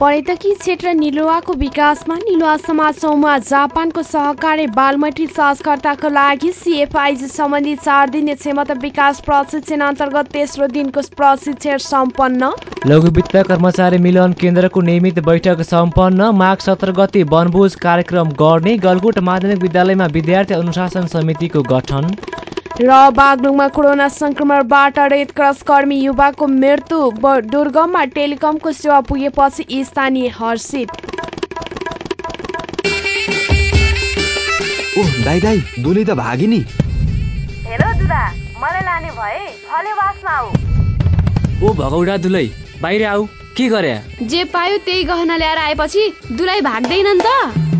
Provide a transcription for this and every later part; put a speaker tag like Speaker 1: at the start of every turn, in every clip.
Speaker 1: पर्यटकीय क्षेत्र निलुवाको विकासमा निलुवा समाज समूह जापानको सहकारी बालमैत्री सहजकर्ताको लागि सिएफआइजी सम्बन्धी चार दिने क्षमता विकास प्रशिक्षण अन्तर्गत तेस्रो दिनको प्रशिक्षण सम्पन्न।
Speaker 2: लघु वित्त कर्मचारी मिलन केन्द्रको नियमित बैठक सम्पन्न। माघ सत्र गते वनभोज कार्यक्रम गर्ने गलकुट माध्यमिक विद्यालयमा विद्यार्थी अनुशासन समितिको गठन।
Speaker 1: र बागलुङमा कोरोना संक्रमणबाट रेड क्रस कर्मी युवाको मृत्यु दुर्गममा टेलिकमको सेवा पुगेपछि स्थानीय हर्षित।
Speaker 3: ओह दाई दाई दुली त भागी नि।
Speaker 4: हेर दुदा मलाई लाने भए फलेवासमा आऊ।
Speaker 2: ओ भगौडा दुलै बाहिर आऊ के गरे?
Speaker 5: जे पायो त्यही गहना ल्याएर आएपछि दुलाई भाग्दैनन् त।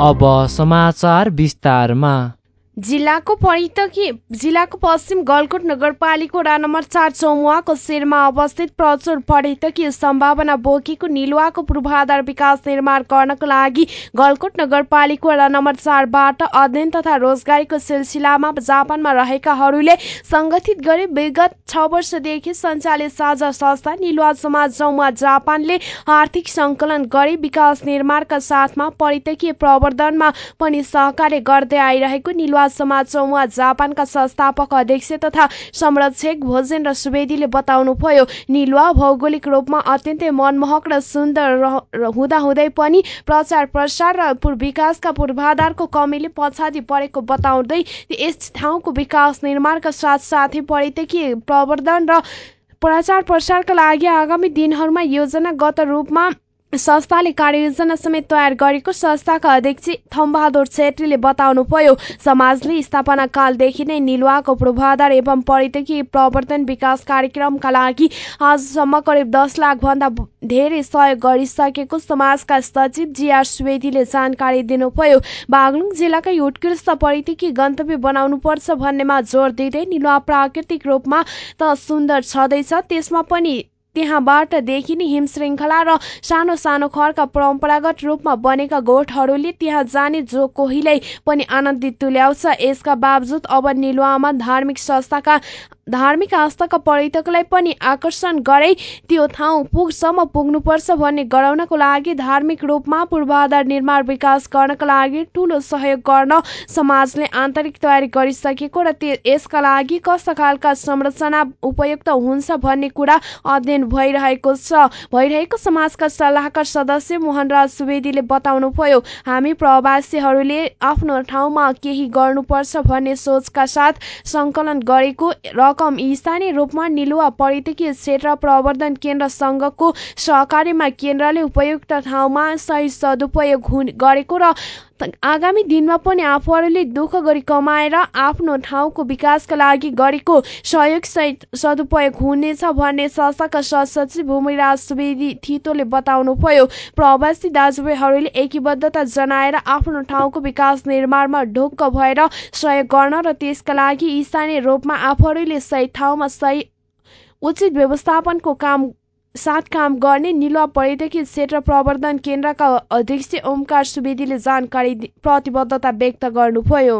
Speaker 2: अब समाचार विस्तारमा।
Speaker 1: जिल्लाको पर्यटकीय जिल्लाको पश्चिम गलकोट नगरपालिका वडा नम्बर चार चौमुवाको शिरमा अवस्थित प्रचुर पर्यटकीय सम्भावना बोकेको निलुवाको पूर्वाधार विकास निर्माण गर्नको लागि गलकोट नगरपालिका वडा नम्बर चारबाट अध्ययन तथा रोजगारीको सिलसिलामा जापानमा रहेकाहरूले संगठित गरी विगत छ वर्षदेखि सञ्चालित साझा संस्था निलुवा समाज चौमुवा जापानले आर्थिक सङ्कलन गरी विकास निर्माणका साथमा पर्यटकीय प्रवर्धनमा पनि सहकार्य गर्दै आइरहेको निलुवा समाज चौमुवा जापानका संस्थापक अध्यक्ष तथा संरक्षक भोजेन्द्र सुवेदीले बताउनुभयो निलुवा भौगोलिक रूपमा अत्यन्तै मनमोहक र सुन्दर हुँदाहुँदै पनि प्रचार प्रसार र विकासका पूर्वाधारको कमीले पछाडि परेको बताउँदै यस ठाउँको विकास निर्माणका साथसाथै पर्यटकीय प्रवर्धन र प्रचार प्रसारका लागि आगामी दिनहरूमा योजनागत रूपमा संस्थाले कार्ययोजना समेत तयार गरेको संस्थाका अध्यक्ष थम्बहादुर छेत्रीले बताउनुभयो समाजले स्थापना कालदेखि नै निलुवाको पूर्वाधार एवं पर्यटकीय प्रवर्तन विकास कार्यक्रमका लागि आजसम्म करिब दस लाख भन्दा धेरै सहयोग गरिसकेको समाजका सचिव जिआर सुवेदीले जानकारी दिनुभयो। बागलुङ जिल्लाकै उत्कृष्ट पर्यटकीय गन्तव्य बनाउनुपर्छ भन्नेमा जोड दिँदै निलुवा प्राकृतिक रूपमा त सुन्दर छँदैछ त्यसमा पनि त्यहाँबाट देखिने हिम श्रृङ्खला र सानो सानो खरका परम्परागत रूपमा बनेका गोठहरूले त्यहाँ जाने जो कोहीलाई पनि आनन्दित तुल्याउँछ यसका बावजुद अब निलुवामा धार्मिक संस्थाका धार्मिक आस्थाका पर्यटकलाई पनि आकर्षण गरे त्यो ठाउँ पुगसम्म पुग्नुपर्छ भन्ने गराउनको लागि धार्मिक रूपमा पूर्वाधार निर्माण विकास गर्नका लागि ठुलो सहयोग गर्न समाजले आन्तरिक तयारी गरिसकेको र यसका लागि कस्ता खालका संरचना उपयुक्त हुन्छ भन्ने कुरा अध्ययन भइरहेको छ। भइरहेको समाजका सल्लाहकार सदस्य मोहनराज सुवेदीले बताउनुभयो हामी प्रवासीहरूले आफ्नो ठाउँमा केही गर्नुपर्छ भन्ने सोचका साथ सङ्कलन गरेको रकम स्थानीय रूपमा निलुवा पर्यटकीय क्षेत्र प्रवर्धन केन्द्र सङ्घको सहकार्यमा केन्द्रले उपयुक्त ठाउँमा सही सदुपयोग गरेको र आगामी दिनमा पनि आफूहरूले दुःख गरी कमाएर आफ्नो ठाउँको विकासका लागि गरेको सहयोग सहित सदुपयोग हुनेछ भन्ने संस्थाका सहसचिव भूमिराज सुवेदी थितोले बताउनुभयो। प्रवासी दाजुभाइहरूले एकीबद्धता जनाएर आफ्नो ठाउँको विकास निर्माणमा ढुक्क भएर सहयोग गर्न र त्यसका लागि स्थानीय रूपमा आफूहरूले सही ठाउँमा सही उचित व्यवस्थापनको काम साथ काम गर्ने निलुवा पर्यटकीय क्षेत्र प्रवर्धन केन्द्रका अध्यक्ष ओमकार सुवेदीले जानकारी प्रतिबद्धता व्यक्त गर्नुभयो।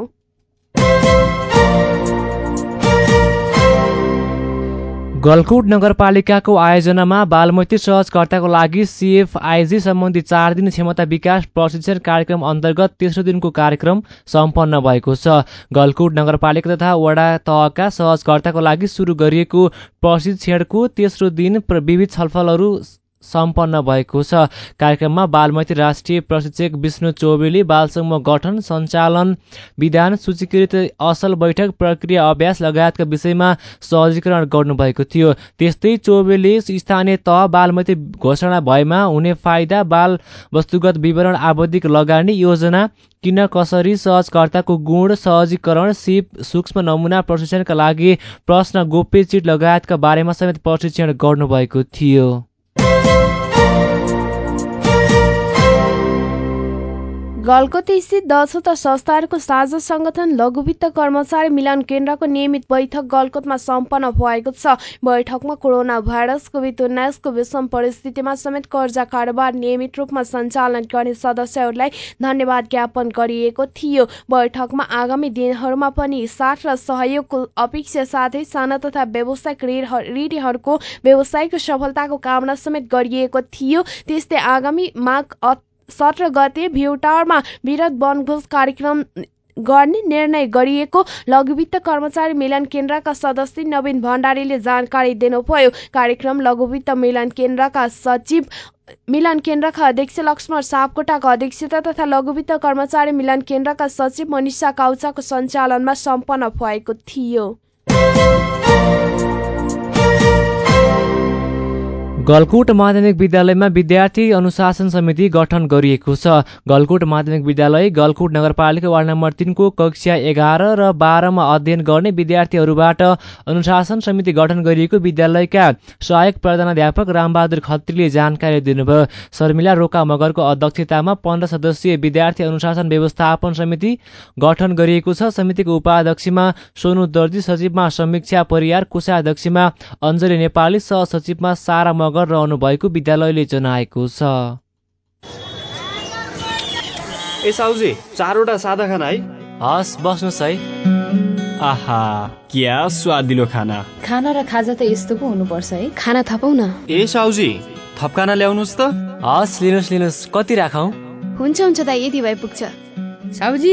Speaker 2: गलकुट नगरपालिकाको आयोजनामा बालमैत्री सहजकर्ताको लागि सिएफआइजी सम्बन्धी चार दिन क्षमता विकास प्रशिक्षण कार्यक्रम अन्तर्गत तेस्रो दिनको कार्यक्रम सम्पन्न भएको छ। गलकुट नगरपालिका तथा वडा तहका सहजकर्ताको लागि सुरु गरिएको प्रशिक्षणको तेस्रो दिन विविध छलफलहरू सम्पन्न भएको छ। कार्यक्रममा बालमैत्री राष्ट्रिय प्रशिक्षक विष्णु चौबेली बालसमूह गठन सञ्चालन विधान सूचीकृत असल बैठक प्रक्रिया अभ्यास लगायतका विषयमा सहजीकरण गर्नुभएको थियो। त्यस्तै चौबेले स्थानीय तह बालमैत्री घोषणा भएमा हुने फाइदा बाल वस्तुगत विवरण आवधिक लगानी योजना किन कसरी सहजकर्ताको गुण सहजीकरण सिप सूक्ष्म नमुना प्रशिक्षणका लागि प्रश्न गोप्य चिट लगायतका बारेमा समेत प्रशिक्षण गर्नुभएको थियो।
Speaker 1: गलकोट स्थित दसवटा संस्थाहरूको साझा सङ्गठन लघुवित्त कर्मचारी मिलन केन्द्रको नियमित बैठक गलकोटमा सम्पन्न भएको छ। बैठकमा कोरोना भाइरस कोभिड उन्नाइसको विषम परिस्थितिमा समेत कर्जा कारोबार नियमित रूपमा सञ्चालन गर्ने सदस्यहरूलाई धन्यवाद ज्ञापन गरिएको थियो। बैठकमा आगामी दिनहरूमा पनि साथ र सहयोगको अपेक्षा साथै साना तथा व्यावसायिक ऋणहरूको व्यवसायको सफलताको कामना समेत गरिएको थियो। त्यस्तै आगामी माघ सत्र गते भ्युटारमा विरत वनभोज कार्यक्रम गर्ने निर्णय गरिएको लघुवित्त कर्मचारी मिलन केन्द्रका सदस्य नवीन भण्डारीले जानकारी दिनुभयो। कार्यक्रम लघुवित्त मिलन केन्द्रका सचिव मिलन केन्द्रका अध्यक्ष लक्ष्मण सापकोटाको अध्यक्षता तथा लघुवित्त कर्मचारी मिलन केन्द्रका सचिव मनिषा काउचाको सञ्चालनमा सम्पन्न भएको थियो।
Speaker 2: गलकुट माध्यमिक विद्यालयमा विद्यार्थी अनुशासन समिति गठन गरिएको छ। गलकुट माध्यमिक विद्यालय गलकुट नगरपालिका वार्ड नम्बर तिनको कक्षा एघार र बाह्रमा अध्ययन गर्ने विद्यार्थीहरूबाट अनुशासन समिति गठन गरिएको विद्यालयका सहायक प्रधानाध्यापक रामबहादुर खत्रीले जानकारी दिनुभयो। शर्मिला रोका मगरको अध्यक्षतामा पन्ध्र सदस्यीय विद्यार्थी अनुशासन व्यवस्थापन समिति गठन गरिएको छ। समितिको उपाध्यक्षमा सोनु दर्जी सचिवमा समीक्षा परियार कोषाध्यक्षमा अञ्जली नेपाली सहसचिवमा सारा मगर रहनु भएको विद्यालयले जनाएको छ।
Speaker 3: ए साउजी चारवटा सादा खाना है?
Speaker 2: हस् बस्नुहोस् है।
Speaker 3: आहा क्या स्वादिलो खाना।
Speaker 6: खाना र खाजा त यस्तो पो हुनुपर्छ है।
Speaker 5: खाना थपौ न।
Speaker 3: ए साउजी थप खाना ल्याउनुहोस् त।
Speaker 2: हस् लिनुहोस् लिनुहोस्। कति राखौँ?
Speaker 5: हुन्छ हुन्छ दाइ यति भए पुग्छ।
Speaker 6: साउजी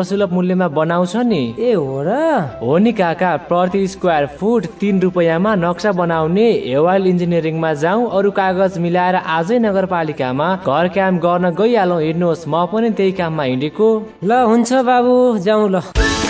Speaker 2: सर्वसुलभ मूल्यमा बनाउँछ नि।
Speaker 7: ए हो र?
Speaker 2: हो नि काका प्रति स्क्वायर फुट तिन रुपियाँमा नक्सा बनाउने हेवाइल इन्जिनियरिङमा जाउँ अरू कागज मिलाएर आजै नगरपालिकामा घर काम गर्न गइहालौँ हेर्नुहोस् म पनि त्यही काममा हिँडेको।
Speaker 7: ल हुन्छ बाबु जाउँ ल।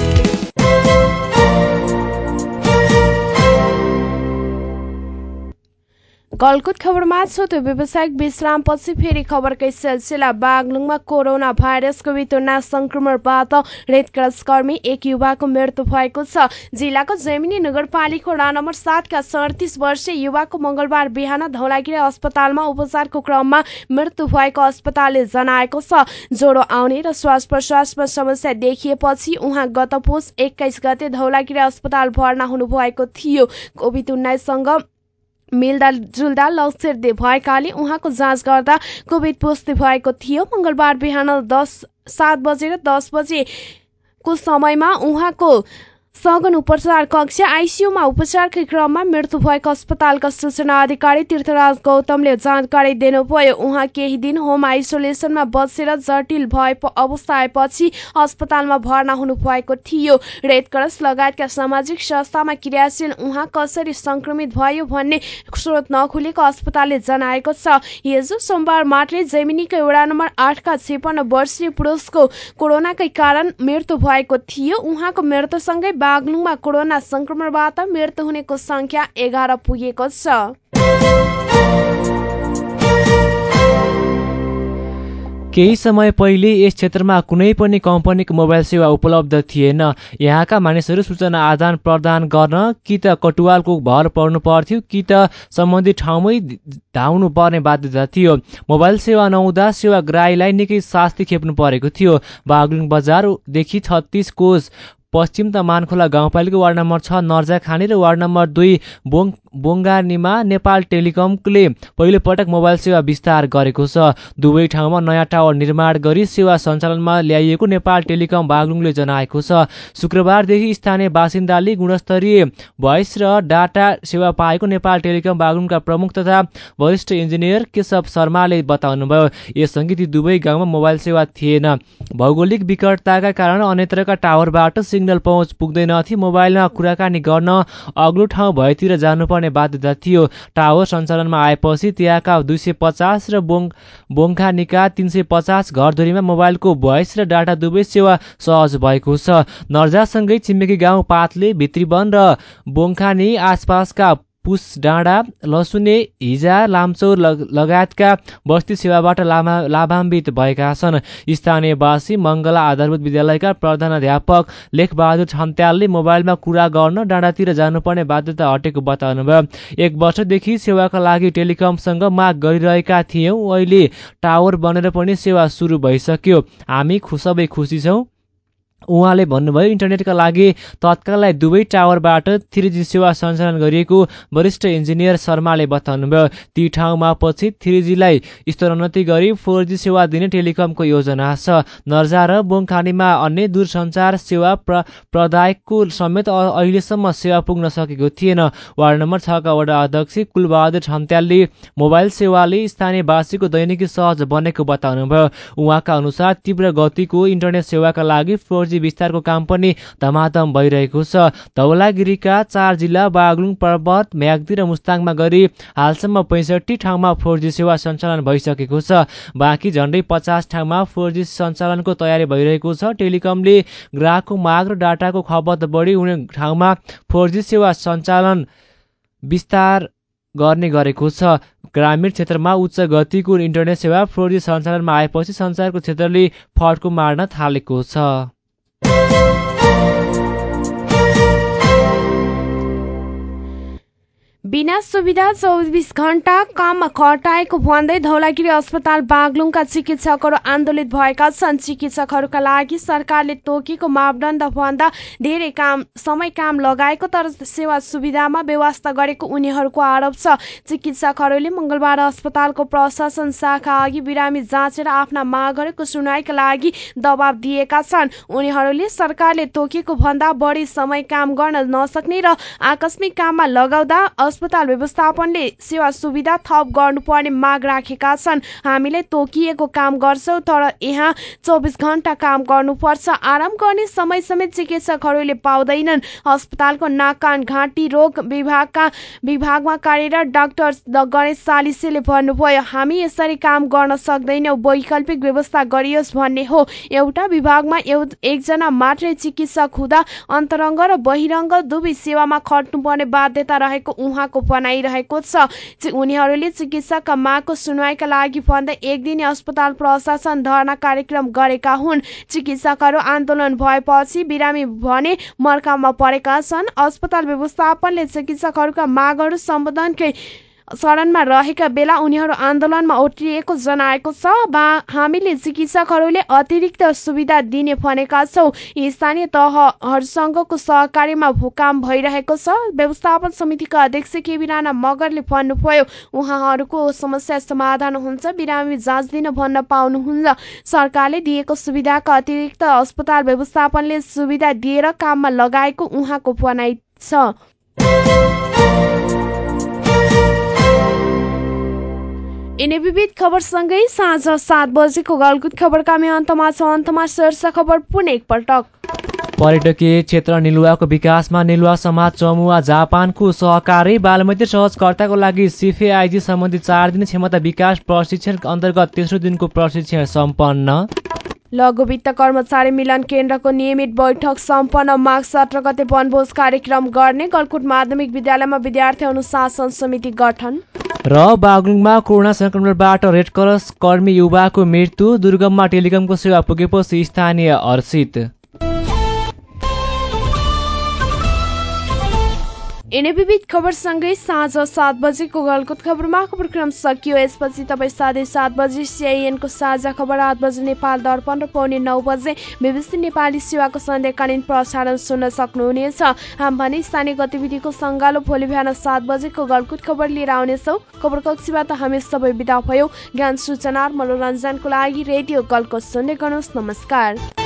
Speaker 1: गलकुट खबरमा छोटो व्यावसायिक विश्रामपछि फेरि खबरकै सिलसिला। बागलुङमा कोरोना भाइरसको वितुना रेड क्रस कर्मी एक युवाको मृत्यु भएको छ। जिल्लाको जैमिनी नगरपालिका वडा नम्बर सातका सडतिस वर्षीय युवाको मंगलबार बिहान धौलागिरी अस्पतालमा उपचारको क्रममा मृत्यु भएको अस्पतालले जनाएको छ। ज्वरो आउने र श्वास प्रश्वासमा समस्या देखिएपछि उहाँ गत पुस एक्काइस गते धौलागिरी अस्पताल भर्ना हुनुभएको थियो। कोभिड उन्नाइससँग मिल्दा जुल्दा लक्षण भएकाले उहाँको जाँच गर्दा कोभिड पुष्टि भएको थियो। मङ्गलबार बिहान दस सात बजेर दस बजेको समयमा उहाँको सघन उपचार कक्ष आइसियुमा उपचारकै क्रममा मृत्यु भएको अस्पतालका सूचना अधिकारी तीर्थराज गौतमले जानकारी दिनुभयो। उहाँ केही दिन होम आइसोलेसनमा बसेर जटिल भए अवस्था आएपछि अस्पतालमा भर्ना हुनुभएको थियो। रेड क्रस लगायतका सामाजिक संस्थामा क्रियाशील उहाँ कसरी संक्रमित भयो भन्ने स्रोत नखुलेको अस्पतालले जनाएको छ। हिजो सोमबार मात्रै जैमिनीकै वडा नम्बर आठका छेपन्न वर्षीय पुरुषको कोरोनाकै कारण मृत्यु भएको थियो। उहाँको मृत्युसँगै बागलुङमा कोरोना संक्रमणबाट मृत्यु हुनेको संख्या एघार पुगेको छ।
Speaker 2: केही समय पहिले यस क्षेत्रमा कुनै पनि कम्पनीको मोबाइल सेवा उपलब्ध थिएन। यहाँका मानिसहरू सूचना आदान प्रदान गर्न कि त कटुवालको भर पर्नु पर्थ्यो कि त सम्बन्धित ठाउँमै धाउनु पर्ने बाध्यता थियो। मोबाइल सेवा नहुँदा सेवाग्राहीलाई निकै शास्ति खेप्नु परेको थियो। बागलुङ बजारदेखि छत्तिस कोष पश्चिम त मानखोला गाउँपालिका वार्ड नम्बर छ नर्जाखानी र वार्ड नम्बर दुई बोङ बोङ्गानीमा नेपाल टेलिकमले पहिलोपटक मोबाइल सेवा विस्तार गरेको छ। दुवै ठाउँमा नयाँ टावर निर्माण गरी सेवा सञ्चालनमा ल्याइएको नेपाल टेलिकम बागलुङले जनाएको छ। शुक्रबारदेखि स्थानीय बासिन्दाले गुणस्तरीय भोइस र डाटा सेवा पाएको नेपाल टेलिकम बागलुङका प्रमुख तथा वरिष्ठ इन्जिनियर केशव शर्माले बताउनुभयो। यससँगै ती दुवै गाउँमा मोबाइल सेवा थिएन। भौगोलिक विकटताका कारण अन्यत्रका टावरबाट सिग्नल पहुँच पुग्दैनथी मोबाइलमा कुराकानी गर्न अग्लो ठाउँ भएतिर जानुपर्ने बाध्यता थियो। टावर सञ्चालनमा आएपछि त्यहाँका दुई सय पचास र बोङ बोङखानीका तिन सय पचास घरधुरीमा मोबाइलको भोइस र डाटा दुवै सेवा सहज भएको छ। नर्जासँगै छिमेकी गाउँ पातले भित्रीवन र बोङखानी आसपासका पुस डाँडा लसुने हिजा लामचौर लगायतका बस्ती सेवाबाट लाभा लाभान्वित भएका छन्। स्थानीयवासी मङ्गला आधारभूत विद्यालयका प्रधानाध्यापक लेखबहादुर छन्त्यालले मोबाइलमा कुरा गर्न डाँडातिर जानुपर्ने बाध्यता हटेको बताउनुभयो। एक वर्षदेखि सेवाका लागि टेलिकमसँग माग गरिरहेका थियौँ। अहिले टावर बनेर पनि सेवा सुरु भइसक्यो। हामी सबै खुसी छौँ। उहाँले भन्नुभयो इन्टरनेटका लागि तत्काललाई दुवै टावरबाट थ्री जी सेवा सञ्चालन गरिएको वरिष्ठ इन्जिनियर शर्माले बताउनुभयो। ती ठाउँमा पछि थ्री जीलाई स्तरोन्नति गरी फोर जी सेवा दिने टेलिकमको योजना छ। नर्जा र बोङखानीमा अन्य दूरसञ्चार सेवा प्र प्रदायकको समेत अहिलेसम्म सेवा पुग्न सकेको थिएन। वार्ड नम्बर छका वडा अध्यक्ष कुलबहादुर छन्त्यालले मोबाइल सेवाले स्थानीयवासीको दैनिकी सहज बनेको बताउनुभयो। उहाँका अनुसार तीव्र गतिको इन्टरनेट सेवाका लागि फोर जी विस्तारको काम पनि धमाधम भइरहेको छ। धौलागिरीका चार जिल्ला बागलुङ पर्वत म्याग्दी र मुस्ताङमा गरी हालसम्म पैँसठी ठाउँमा फोर सेवा सञ्चालन भइसकेको छ। बाँकी झन्डै पचास ठाउँमा फोर जी सञ्चालनको तयारी भइरहेको छ। टेलिकमले ग्राहकको माग र डाटाको खपत बढी हुने ठाउँमा फोर सेवा सञ्चालन विस्तार गर्ने गरेको छ। ग्रामीण क्षेत्रमा उच्च गतिको इन्टरनेट सेवा फोर जी सञ्चालनमा आएपछि सञ्चारको क्षेत्रले फड्को मार्न थालेको छ।
Speaker 1: Música बिना सुविधा चौबिस घण्टा काममा खटाएको भन्दै धौलागिरी अस्पताल बागलुङका चिकित्सकहरू आन्दोलित भएका छन्। चिकित्सकहरूका लागि सरकारले तोकेको मापदण्ड भन्दा धेरै काम समय काम लगाएको तर सेवा सुविधामा व्यवस्था गरेको उनीहरूको आरोप छ। चिकित्सकहरूले मङ्गलबार अस्पतालको प्रशासन शाखा अघि बिरामी जाँचेर आफ्ना मागहरूको सुनवाईका लागि दबाब दिएका छन्। उनीहरूले सरकारले तोकेको भन्दा बढी समय काम गर्न नसक्ने र आकस्मिक काममा लगाउँदा अस्पताल व्यवस्थापनले सेवा सुविधा थप गर्नुपर्ने माग राखेका छन्। हामीले तोकिएको काम गर्छौँ तर यहाँ चौबिस घन्टा काम गर्नुपर्छ। आराम गर्ने समय समेत चिकित्सकहरूले पाउँदैनन्। अस्पतालको नाक कान घाँटी रोग विभागका विभागमा कार्यरत डाक्टर गणेश सालिसेले भन्नुभयो हामी यसरी काम गर्न सक्दैनौँ। वैकल्पिक व्यवस्था गरियोस् भन्ने हो। एउटा विभागमा एकजना मात्रै चिकित्सक हुँदा अन्तरङ्ग र बहिरङ्ग दुवै सेवामा खट्नुपर्ने बाध्यता रहेको उहाँ उहाँको भनाइरहेको छ। उनीहरूले चिकित्सकका मागको सुनवाईका लागि भन्दै एक दिने अस्पताल प्रशासन धरना कार्यक्रम गरेका हुन्। चिकित्सकहरू आन्दोलन भएपछि बिरामी भने मर्कामा परेका छन्। अस्पताल व्यवस्थापनले चिकित्सकहरूका मागहरू सम्बोधनकै शरणमा रहेका बेला उनीहरू आन्दोलनमा ओत्रिएको जनाएको छ। बा हामीले चिकित्सकहरूले अतिरिक्त सुविधा दिने भनेका छौँ। स्थानीय तहहरूसँगको सहकारीमा काम भइरहेको छ। व्यवस्थापन समितिका अध्यक्ष केबी राणा मगरले भन्नुभयो उहाँहरूको समस्या समाधान हुन्छ बिरामी जाँच दिन भन्न पाउनुहुन्छ। सरकारले दिएको सुविधाका अतिरिक्त अस्पताल व्यवस्थापनले सुविधा दिएर काममा लगाएको उहाँको भनाइ छ। यिनै विविध खबरसँगै साँझ सात बजेको गलकुट खबरका अन्तमा छ। अन्तमा शीर्ष खबर पुनः एकपटक।
Speaker 2: पर्यटकीय क्षेत्र निलुवाको विकासमा निलुवा समाज चमुवा जापानको सहकारी बालमैत्री सहजकर्ताको लागि सिफेआइजी सम्बन्धी चार दिन क्षमता विकास प्रशिक्षण अन्तर्गत तेस्रो दिनको प्रशिक्षण सम्पन्न।
Speaker 1: लघु वित्त कर्मचारी मिलन केन्द्रको नियमित बैठक सम्पन्न माघ सत्र गते वनभोज कार्यक्रम गर्ने गलकुट माध्यमिक विद्यालयमा विद्यार्थी अनुशासन समिति गठन।
Speaker 2: र बागलुङमा कोरोना संक्रमणबाट रेड क्रस कर्मी युवाको मृत्यु दुर्गममा टेलिकमको सेवा पुगेपछि स्थानीय हर्षित
Speaker 1: विविध खबरसँगै साँझ सात बजेको गलकुत खबरमा खबरक्रम सकियो। यसपछि तपाईँ साढे सात बजे सिआइएनको साझा खबर आठ बजे नेपाल दर्पण र पौने नौ बजे बिबिसी नेपाली सेवाको सन्ध्याकालीन प्रसारण सुन्न सक्नुहुनेछ। हाम भने स्थानीय गतिविधिको सङ्गालो भोलि बिहान सात बजेको गलकुत खबर लिएर आउनेछौ। खबर कक्षीबाट हामी सबै विदा भयो। ज्ञान सूचना मनोरञ्जनको लागि रेडियो गलकुत सुन्दै गर्नुहोस्। नमस्कार।